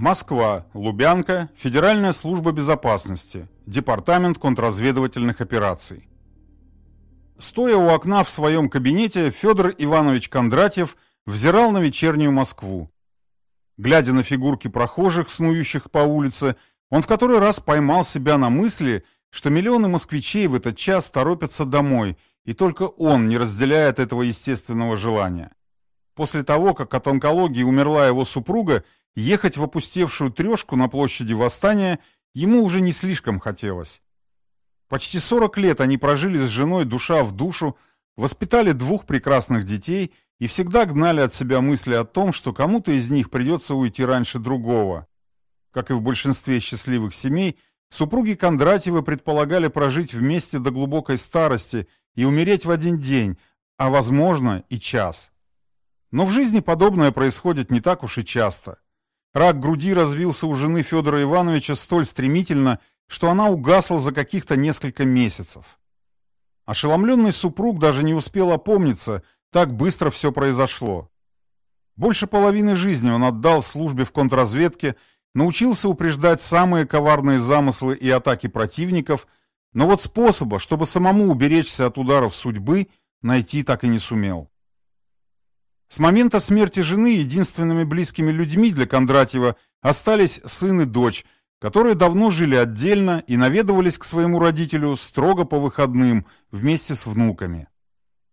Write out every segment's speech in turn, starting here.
Москва, Лубянка, Федеральная служба безопасности, Департамент контрразведывательных операций. Стоя у окна в своем кабинете, Федор Иванович Кондратьев взирал на вечернюю Москву. Глядя на фигурки прохожих, снующих по улице, он в который раз поймал себя на мысли, что миллионы москвичей в этот час торопятся домой, и только он не разделяет этого естественного желания. После того, как от онкологии умерла его супруга, ехать в опустевшую трешку на площади Восстания ему уже не слишком хотелось. Почти 40 лет они прожили с женой душа в душу, воспитали двух прекрасных детей и всегда гнали от себя мысли о том, что кому-то из них придется уйти раньше другого. Как и в большинстве счастливых семей, супруги Кондратьевы предполагали прожить вместе до глубокой старости и умереть в один день, а возможно и час. Но в жизни подобное происходит не так уж и часто. Рак груди развился у жены Федора Ивановича столь стремительно, что она угасла за каких-то несколько месяцев. Ошеломленный супруг даже не успел опомниться, так быстро все произошло. Больше половины жизни он отдал службе в контрразведке, научился упреждать самые коварные замыслы и атаки противников, но вот способа, чтобы самому уберечься от ударов судьбы, найти так и не сумел. С момента смерти жены единственными близкими людьми для Кондратьева остались сын и дочь, которые давно жили отдельно и наведывались к своему родителю строго по выходным вместе с внуками.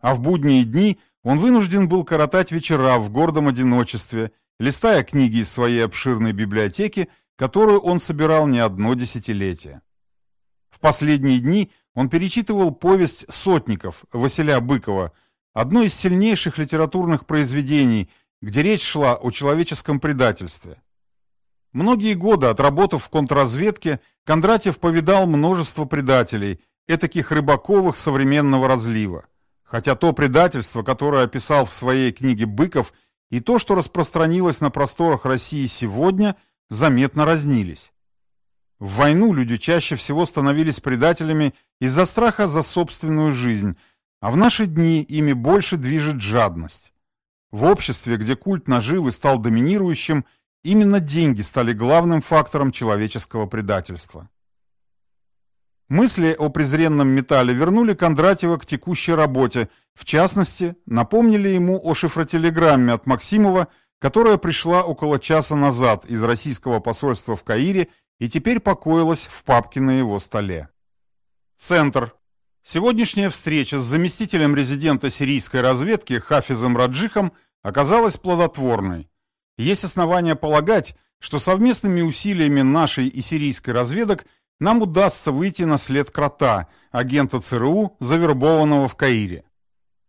А в будние дни он вынужден был коротать вечера в гордом одиночестве, листая книги из своей обширной библиотеки, которую он собирал не одно десятилетие. В последние дни он перечитывал повесть «Сотников» Василя Быкова – Одно из сильнейших литературных произведений, где речь шла о человеческом предательстве. Многие годы отработав в контрразведке, Кондратьев повидал множество предателей, этаких рыбаковых современного разлива. Хотя то предательство, которое описал в своей книге Быков, и то, что распространилось на просторах России сегодня, заметно разнились. В войну люди чаще всего становились предателями из-за страха за собственную жизнь – а в наши дни ими больше движет жадность. В обществе, где культ наживы стал доминирующим, именно деньги стали главным фактором человеческого предательства. Мысли о презренном металле вернули Кондратьева к текущей работе, в частности, напомнили ему о шифротелеграмме от Максимова, которая пришла около часа назад из российского посольства в Каире и теперь покоилась в папке на его столе. Центр. Сегодняшняя встреча с заместителем резидента сирийской разведки Хафизом Раджихом оказалась плодотворной. Есть основания полагать, что совместными усилиями нашей и сирийской разведок нам удастся выйти на след Крота, агента ЦРУ, завербованного в Каире.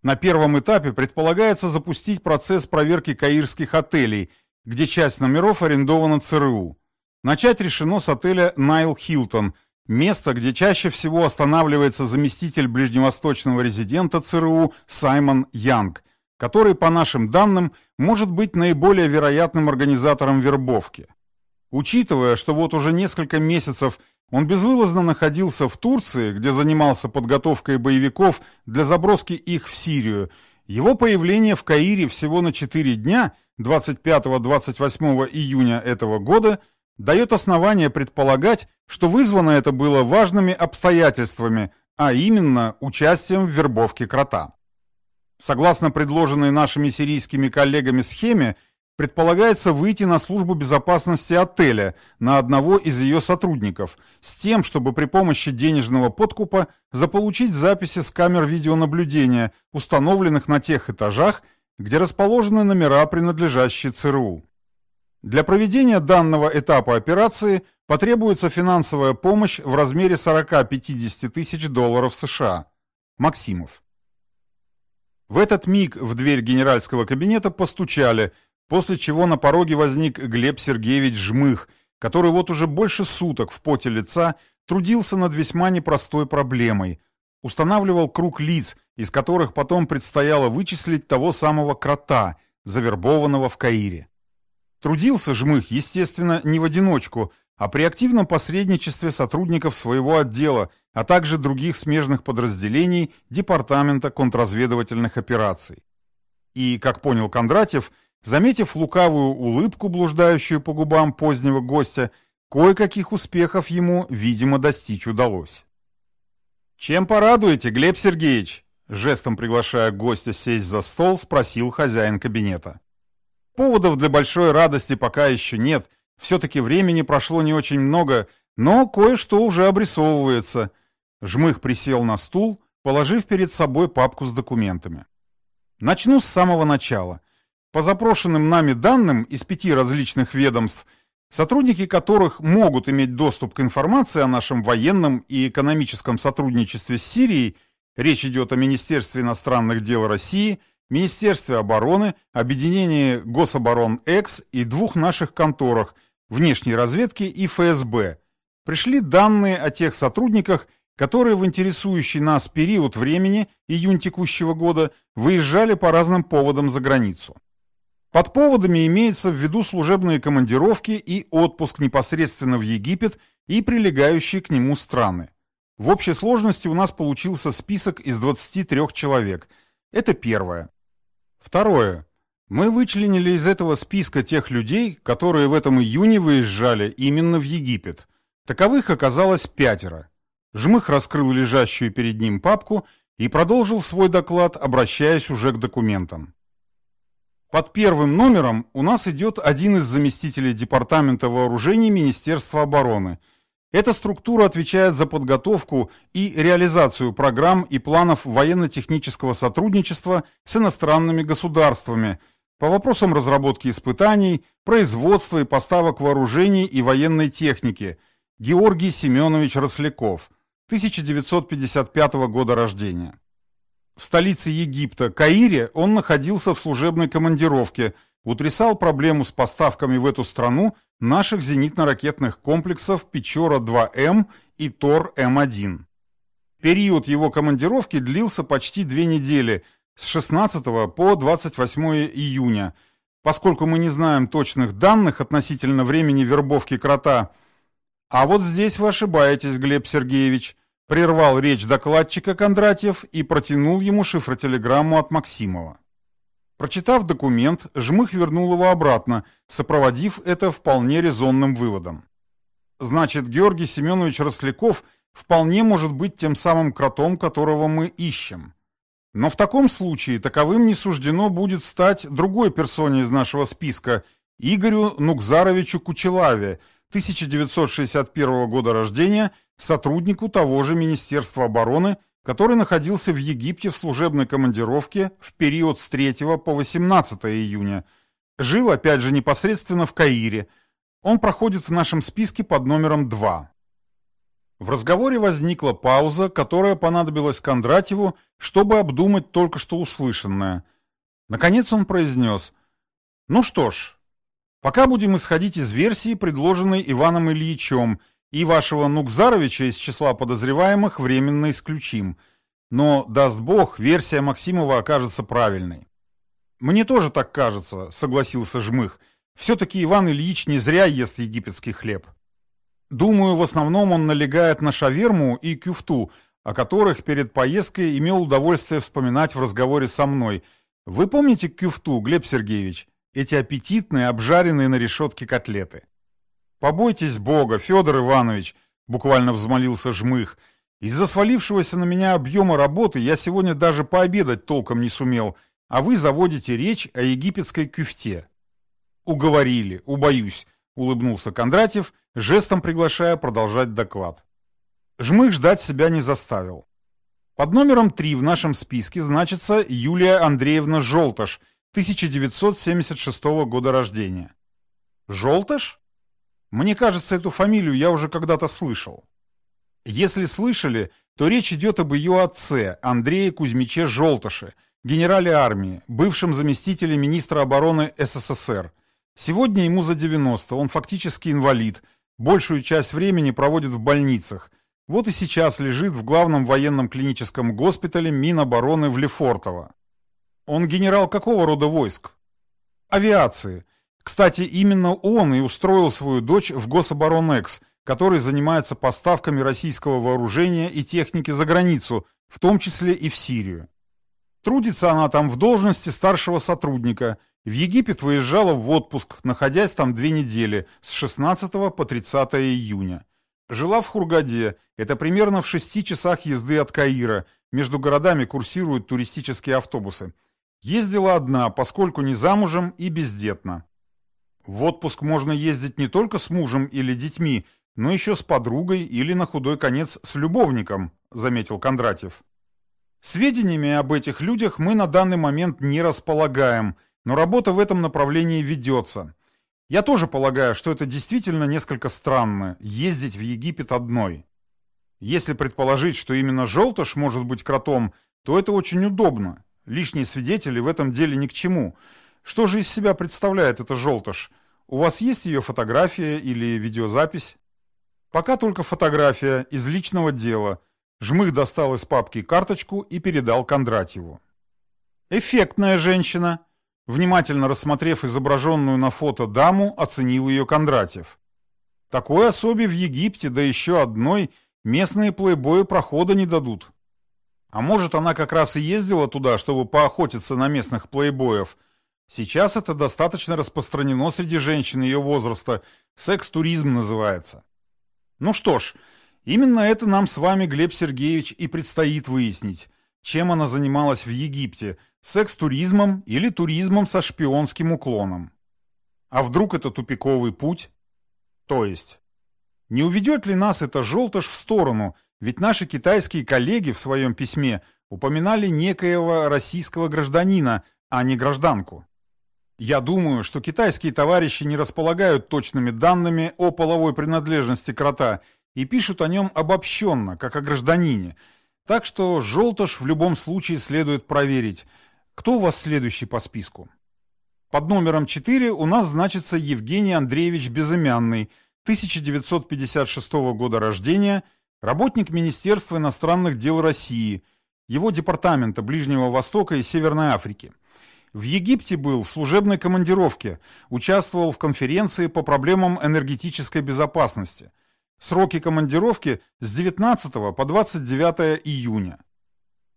На первом этапе предполагается запустить процесс проверки каирских отелей, где часть номеров арендована ЦРУ. Начать решено с отеля «Найл Хилтон», Место, где чаще всего останавливается заместитель ближневосточного резидента ЦРУ Саймон Янг, который, по нашим данным, может быть наиболее вероятным организатором вербовки. Учитывая, что вот уже несколько месяцев он безвылазно находился в Турции, где занимался подготовкой боевиков для заброски их в Сирию, его появление в Каире всего на 4 дня, 25-28 июня этого года – дает основание предполагать, что вызвано это было важными обстоятельствами, а именно участием в вербовке крота. Согласно предложенной нашими сирийскими коллегами схеме, предполагается выйти на службу безопасности отеля на одного из ее сотрудников с тем, чтобы при помощи денежного подкупа заполучить записи с камер видеонаблюдения, установленных на тех этажах, где расположены номера, принадлежащие ЦРУ. Для проведения данного этапа операции потребуется финансовая помощь в размере 40-50 тысяч долларов США. Максимов. В этот миг в дверь генеральского кабинета постучали, после чего на пороге возник Глеб Сергеевич Жмых, который вот уже больше суток в поте лица трудился над весьма непростой проблемой. Устанавливал круг лиц, из которых потом предстояло вычислить того самого крота, завербованного в Каире. Трудился Жмых, естественно, не в одиночку, а при активном посредничестве сотрудников своего отдела, а также других смежных подразделений Департамента контрразведывательных операций. И, как понял Кондратьев, заметив лукавую улыбку, блуждающую по губам позднего гостя, кое-каких успехов ему, видимо, достичь удалось. «Чем порадуете, Глеб Сергеевич?» Жестом приглашая гостя сесть за стол, спросил хозяин кабинета. Поводов для большой радости пока еще нет, все-таки времени прошло не очень много, но кое-что уже обрисовывается. Жмых присел на стул, положив перед собой папку с документами. Начну с самого начала. По запрошенным нами данным из пяти различных ведомств, сотрудники которых могут иметь доступ к информации о нашем военном и экономическом сотрудничестве с Сирией, речь идет о Министерстве иностранных дел России, Министерстве обороны, Объединении Гособорон-Экс и двух наших конторах – внешней разведки и ФСБ, пришли данные о тех сотрудниках, которые в интересующий нас период времени, июнь текущего года, выезжали по разным поводам за границу. Под поводами имеется в виду служебные командировки и отпуск непосредственно в Египет и прилегающие к нему страны. В общей сложности у нас получился список из 23 человек. Это первое. Второе. Мы вычленили из этого списка тех людей, которые в этом июне выезжали именно в Египет. Таковых оказалось пятеро. Жмых раскрыл лежащую перед ним папку и продолжил свой доклад, обращаясь уже к документам. Под первым номером у нас идет один из заместителей Департамента вооружений Министерства обороны. Эта структура отвечает за подготовку и реализацию программ и планов военно-технического сотрудничества с иностранными государствами – по вопросам разработки испытаний, производства и поставок вооружений и военной техники Георгий Семенович Росляков, 1955 года рождения. В столице Египта, Каире, он находился в служебной командировке, утрясал проблему с поставками в эту страну наших зенитно-ракетных комплексов Печора-2М и Тор-М1. Период его командировки длился почти две недели – с 16 по 28 июня, поскольку мы не знаем точных данных относительно времени вербовки крота. А вот здесь вы ошибаетесь, Глеб Сергеевич, прервал речь докладчика Кондратьев и протянул ему шифротелеграмму от Максимова. Прочитав документ, Жмых вернул его обратно, сопроводив это вполне резонным выводом. Значит, Георгий Семенович Росляков вполне может быть тем самым кротом, которого мы ищем. Но в таком случае таковым не суждено будет стать другой персоне из нашего списка – Игорю Нукзаровичу Кучелаве, 1961 года рождения, сотруднику того же Министерства обороны, который находился в Египте в служебной командировке в период с 3 по 18 июня. Жил, опять же, непосредственно в Каире. Он проходит в нашем списке под номером 2. В разговоре возникла пауза, которая понадобилась Кондратьеву, чтобы обдумать только что услышанное. Наконец он произнес «Ну что ж, пока будем исходить из версии, предложенной Иваном Ильичем, и вашего Нукзаровича из числа подозреваемых временно исключим. Но, даст бог, версия Максимова окажется правильной». «Мне тоже так кажется», — согласился Жмых. «Все-таки Иван Ильич не зря ест египетский хлеб». Думаю, в основном он налегает на шаверму и кюфту, о которых перед поездкой имел удовольствие вспоминать в разговоре со мной. Вы помните кюфту, Глеб Сергеевич? Эти аппетитные, обжаренные на решетке котлеты. «Побойтесь Бога, Федор Иванович!» — буквально взмолился Жмых. «Из-за свалившегося на меня объема работы я сегодня даже пообедать толком не сумел, а вы заводите речь о египетской кюфте». «Уговорили, убоюсь», — улыбнулся Кондратьев — жестом приглашая продолжать доклад. Жмых ждать себя не заставил. Под номером 3 в нашем списке значится Юлия Андреевна Желташ, 1976 года рождения. Желташ? Мне кажется, эту фамилию я уже когда-то слышал. Если слышали, то речь идет об ее отце, Андрее Кузьмиче Желташе, генерале армии, бывшем заместителе министра обороны СССР. Сегодня ему за 90, он фактически инвалид – Большую часть времени проводит в больницах. Вот и сейчас лежит в главном военном клиническом госпитале Минобороны в Лефортово. Он генерал какого рода войск? Авиации. Кстати, именно он и устроил свою дочь в Гособоронэкс, который занимается поставками российского вооружения и техники за границу, в том числе и в Сирию. Трудится она там в должности старшего сотрудника, В Египет выезжала в отпуск, находясь там две недели, с 16 по 30 июня. Жила в Хургаде, это примерно в шести часах езды от Каира, между городами курсируют туристические автобусы. Ездила одна, поскольку не замужем и бездетна. В отпуск можно ездить не только с мужем или детьми, но еще с подругой или на худой конец с любовником, заметил Кондратьев. Сведениями об этих людях мы на данный момент не располагаем, но работа в этом направлении ведется. Я тоже полагаю, что это действительно несколько странно – ездить в Египет одной. Если предположить, что именно Желтыш может быть кротом, то это очень удобно. Лишние свидетели в этом деле ни к чему. Что же из себя представляет эта Желтыш? У вас есть ее фотография или видеозапись? Пока только фотография из личного дела. Жмых достал из папки карточку и передал Кондратьеву. Эффектная женщина. Внимательно рассмотрев изображенную на фото даму, оценил ее Кондратьев. Такой особе в Египте, да еще одной – Местные плейбои прохода не дадут. А может, она как раз и ездила туда, чтобы поохотиться на местных плейбоев. Сейчас это достаточно распространено среди женщин ее возраста. Секс-туризм называется. Ну что ж, именно это нам с вами, Глеб Сергеевич, и предстоит выяснить. Чем она занималась в Египте? Секс-туризмом или туризмом со шпионским уклоном? А вдруг это тупиковый путь? То есть... Не уведет ли нас это желтош в сторону, ведь наши китайские коллеги в своем письме упоминали некоего российского гражданина, а не гражданку. Я думаю, что китайские товарищи не располагают точными данными о половой принадлежности крота и пишут о нем обобщенно, как о гражданине. Так что желтош в любом случае следует проверить. Кто у вас следующий по списку? Под номером 4 у нас значится Евгений Андреевич Безымянный – 1956 года рождения, работник Министерства иностранных дел России, его департамента Ближнего Востока и Северной Африки. В Египте был в служебной командировке, участвовал в конференции по проблемам энергетической безопасности. Сроки командировки с 19 по 29 июня.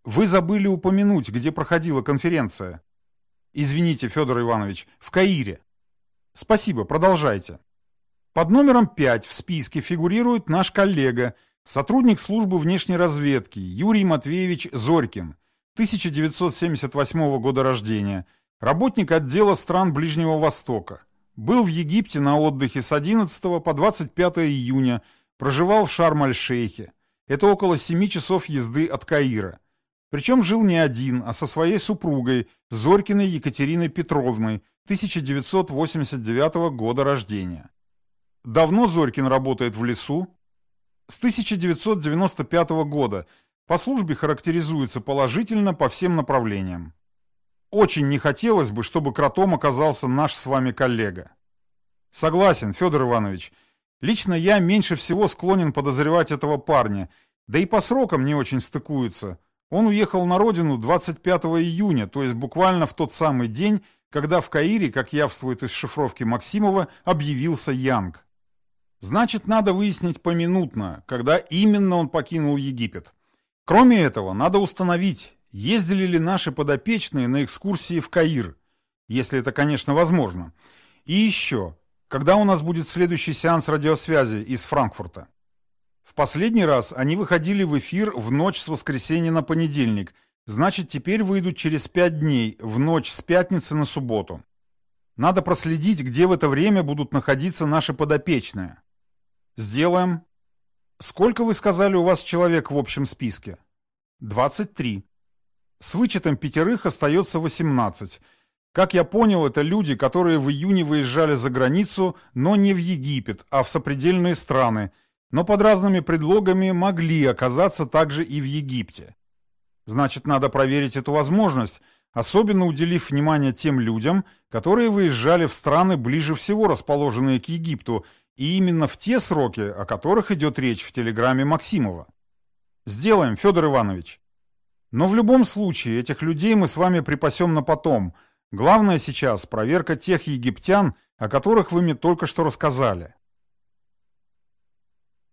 Вы забыли упомянуть, где проходила конференция. Извините, Федор Иванович, в Каире. Спасибо, продолжайте. Под номером 5 в списке фигурирует наш коллега, сотрудник службы внешней разведки Юрий Матвеевич Зорькин, 1978 года рождения, работник отдела стран Ближнего Востока. Был в Египте на отдыхе с 11 по 25 июня, проживал в Шарм-аль-Шейхе. Это около 7 часов езды от Каира. Причем жил не один, а со своей супругой, Зорькиной Екатериной Петровной, 1989 года рождения. Давно Зорькин работает в лесу? С 1995 года. По службе характеризуется положительно по всем направлениям. Очень не хотелось бы, чтобы кротом оказался наш с вами коллега. Согласен, Федор Иванович. Лично я меньше всего склонен подозревать этого парня, да и по срокам не очень стыкуется. Он уехал на родину 25 июня, то есть буквально в тот самый день, когда в Каире, как явствует из шифровки Максимова, объявился Янг. Значит, надо выяснить поминутно, когда именно он покинул Египет. Кроме этого, надо установить, ездили ли наши подопечные на экскурсии в Каир, если это, конечно, возможно. И еще, когда у нас будет следующий сеанс радиосвязи из Франкфурта? В последний раз они выходили в эфир в ночь с воскресенья на понедельник, значит, теперь выйдут через пять дней, в ночь с пятницы на субботу. Надо проследить, где в это время будут находиться наши подопечные. Сделаем. Сколько, вы сказали, у вас человек в общем списке? 23. С вычетом пятерых остается 18. Как я понял, это люди, которые в июне выезжали за границу, но не в Египет, а в сопредельные страны, но под разными предлогами могли оказаться также и в Египте. Значит, надо проверить эту возможность, особенно уделив внимание тем людям, которые выезжали в страны ближе всего расположенные к Египту – и именно в те сроки, о которых идет речь в телеграмме Максимова. Сделаем, Федор Иванович. Но в любом случае этих людей мы с вами припасем на потом. Главное сейчас проверка тех египтян, о которых вы мне только что рассказали.